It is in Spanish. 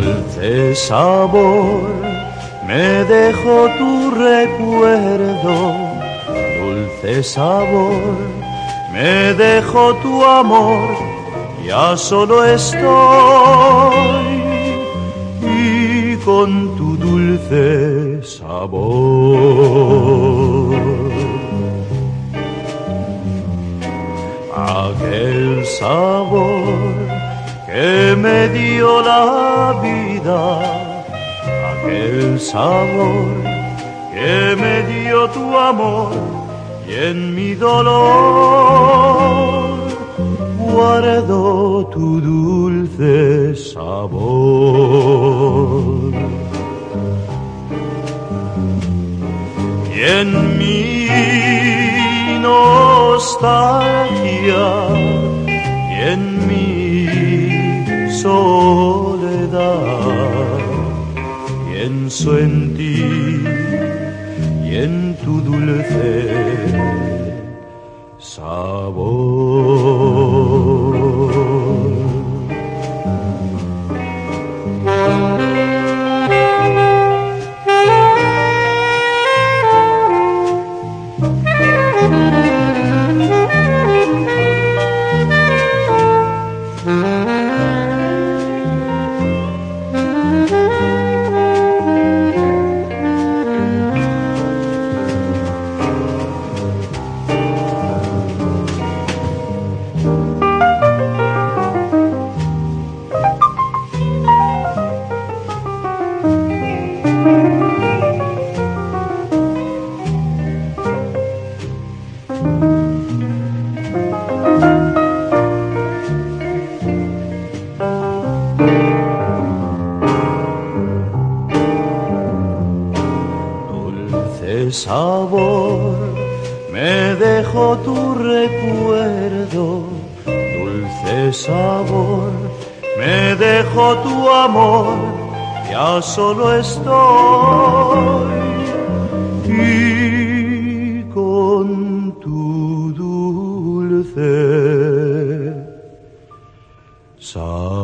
Dulce sabor me dejó tu recuerdo, dulce sabor me dejó tu amor, ya solo estoy y con tu dulce sabor. Aquel sabor que me dio la vida, aquel sabor que me dio tu amor y en mi dolor guardo tu dulce sabor. Y en mi nostalgia y en mi soledad, pienso en ti y en tu dulce sabor me dejó tu recuerdo, dulce sabor, me dejó tu amor, ya solo estoy. Y con tu dulce sabor.